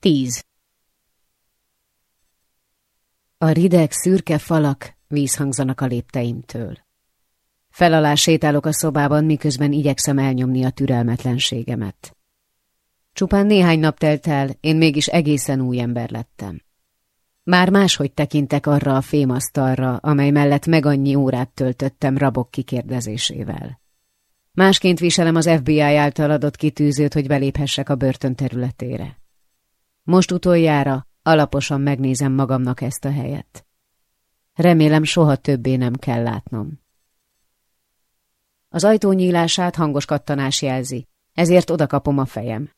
Tíz. A rideg, szürke falak vízhangzanak a lépteimtől. Felalá sétálok a szobában, miközben igyekszem elnyomni a türelmetlenségemet. Csupán néhány nap telt el, én mégis egészen új ember lettem. Már máshogy tekintek arra a fémasztalra, amely mellett meg annyi órát töltöttem rabok kikérdezésével. Másként viselem az FBI által adott kitűzőt, hogy beléphessek a börtön területére. Most utoljára alaposan megnézem magamnak ezt a helyet. Remélem soha többé nem kell látnom. Az ajtó nyílását hangos kattanás jelzi, ezért odakapom a fejem.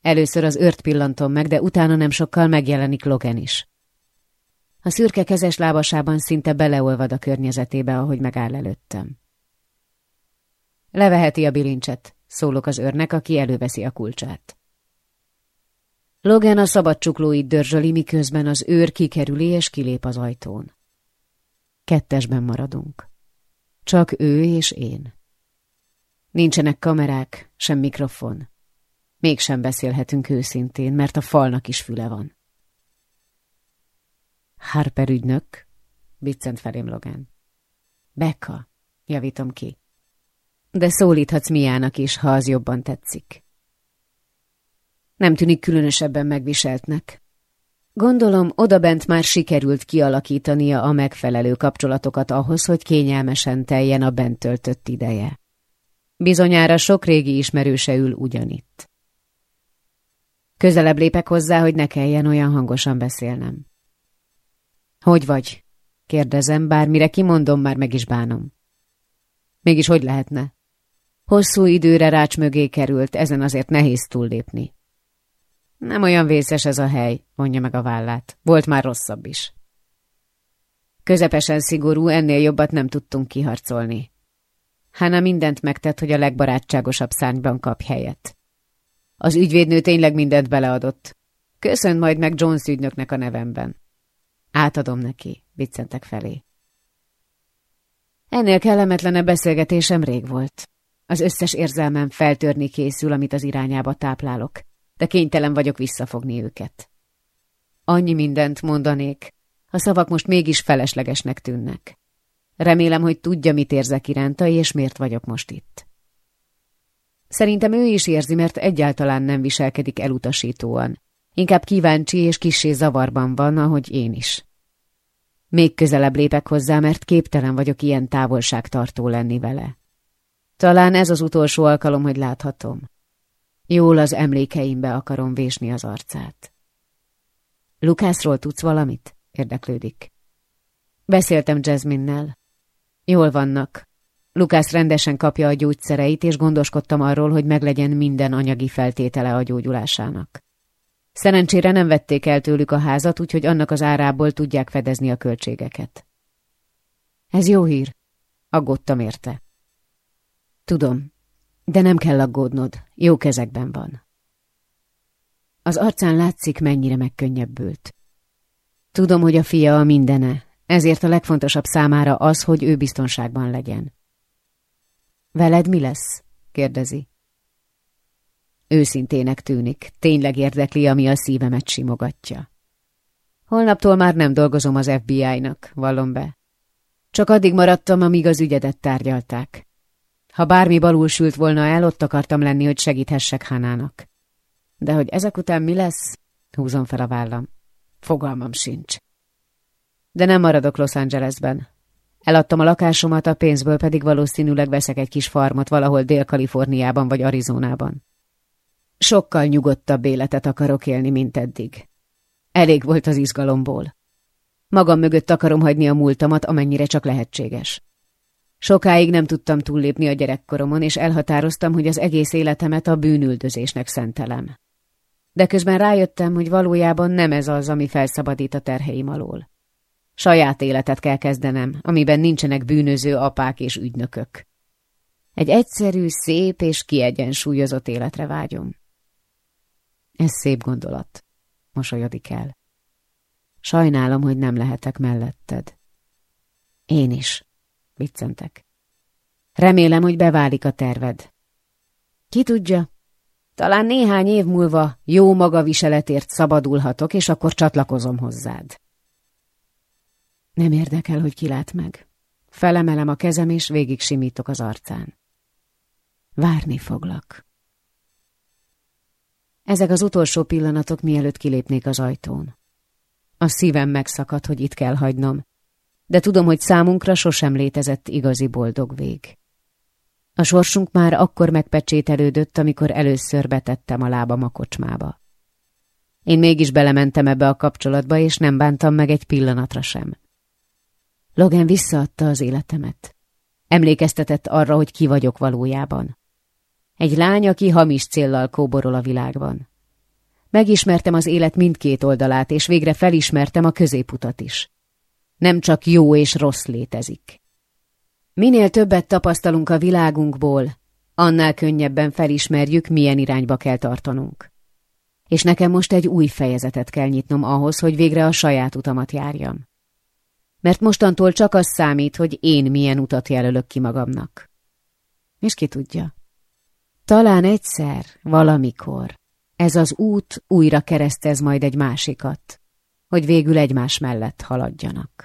Először az ört pillantom meg, de utána nem sokkal megjelenik Logan is. A szürke kezes lábasában szinte beleolvad a környezetébe, ahogy megáll előttem. Leveheti a bilincset, szólok az őrnek, aki előveszi a kulcsát. Logan a szabad csuklóit dörzsöli, miközben az őr kikerüli és kilép az ajtón. Kettesben maradunk. Csak ő és én. Nincsenek kamerák, sem mikrofon. Mégsem beszélhetünk őszintén, mert a falnak is füle van. Harper ügynök, biccent felém Logan. Becca, javítom ki. De szólíthatsz Miának is, ha az jobban tetszik. Nem tűnik különösebben megviseltnek. Gondolom, odabent már sikerült kialakítania a megfelelő kapcsolatokat ahhoz, hogy kényelmesen teljen a bent töltött ideje. Bizonyára sok régi ismerőse ül ugyanitt. Közelebb lépek hozzá, hogy ne kelljen olyan hangosan beszélnem. Hogy vagy? Kérdezem, bármire kimondom, már meg is bánom. Mégis hogy lehetne? Hosszú időre rács mögé került, ezen azért nehéz túllépni. Nem olyan vészes ez a hely, mondja meg a vállát. Volt már rosszabb is. Közepesen szigorú, ennél jobbat nem tudtunk kiharcolni. Hána mindent megtett, hogy a legbarátságosabb szányban kap helyet. Az ügyvédnő tényleg mindent beleadott. Köszönt majd meg Jones ügynöknek a nevemben. Átadom neki, viccentek felé. Ennél kellemetlenebb beszélgetésem rég volt. Az összes érzelmem feltörni készül, amit az irányába táplálok, de kénytelen vagyok visszafogni őket. Annyi mindent mondanék, a szavak most mégis feleslegesnek tűnnek. Remélem, hogy tudja, mit érzek iránta, és miért vagyok most itt. Szerintem ő is érzi, mert egyáltalán nem viselkedik elutasítóan. Inkább kíváncsi és kissé zavarban van, ahogy én is. Még közelebb lépek hozzá, mert képtelen vagyok ilyen távolságtartó lenni vele. Talán ez az utolsó alkalom, hogy láthatom. Jól az emlékeimbe akarom vésni az arcát. Lukászról tudsz valamit? Érdeklődik. Beszéltem Jasminnel. Jól vannak. Lukász rendesen kapja a gyógyszereit, és gondoskodtam arról, hogy meglegyen minden anyagi feltétele a gyógyulásának. Szerencsére nem vették el tőlük a házat, úgyhogy annak az árából tudják fedezni a költségeket. Ez jó hír. Aggódtam érte. Tudom, de nem kell aggódnod, jó kezekben van. Az arcán látszik, mennyire megkönnyebbült. Tudom, hogy a fia a mindene, ezért a legfontosabb számára az, hogy ő biztonságban legyen. Veled mi lesz? kérdezi. Őszintének tűnik, tényleg érdekli, ami a szívemet simogatja. Holnaptól már nem dolgozom az FBI-nak, vallom be. Csak addig maradtam, amíg az ügyedet tárgyalták. Ha bármi balul sült volna el, ott akartam lenni, hogy segíthessek Hanának. De hogy ezek után mi lesz? Húzom fel a vállam. Fogalmam sincs. De nem maradok Los Angelesben. Eladtam a lakásomat, a pénzből pedig valószínűleg veszek egy kis farmot valahol Dél-Kaliforniában vagy Arizonában. Sokkal nyugodtabb életet akarok élni, mint eddig. Elég volt az izgalomból. Magam mögött akarom hagyni a múltamat, amennyire csak lehetséges. Sokáig nem tudtam túllépni a gyerekkoromon, és elhatároztam, hogy az egész életemet a bűnüldözésnek szentelem. De közben rájöttem, hogy valójában nem ez az, ami felszabadít a terheim alól. Saját életet kell kezdenem, amiben nincsenek bűnöző apák és ügynökök. Egy egyszerű, szép és kiegyensúlyozott életre vágyom. Ez szép gondolat, mosolyodik el. Sajnálom, hogy nem lehetek melletted. Én is, viccentek. Remélem, hogy beválik a terved. Ki tudja, Talán néhány év múlva jó magaviseletért szabadulhatok, és akkor csatlakozom hozzád. Nem érdekel, hogy kilát meg. Felemelem a kezem, és végig simítok az arcán. Várni foglak. Ezek az utolsó pillanatok, mielőtt kilépnék az ajtón. A szívem megszakad, hogy itt kell hagynom, de tudom, hogy számunkra sosem létezett igazi boldog vég. A sorsunk már akkor megpecsételődött, amikor először betettem a lábam a kocsmába. Én mégis belementem ebbe a kapcsolatba, és nem bántam meg egy pillanatra sem. Logan visszaadta az életemet. Emlékeztetett arra, hogy ki vagyok valójában. Egy lány, aki hamis céllal kóborol a világban. Megismertem az élet mindkét oldalát, és végre felismertem a középutat is. Nem csak jó és rossz létezik. Minél többet tapasztalunk a világunkból, annál könnyebben felismerjük, milyen irányba kell tartanunk. És nekem most egy új fejezetet kell nyitnom ahhoz, hogy végre a saját utamat járjam. Mert mostantól csak az számít, hogy én milyen utat jelölök ki magamnak. És ki tudja? Talán egyszer, valamikor, ez az út újra keresztez majd egy másikat, hogy végül egymás mellett haladjanak.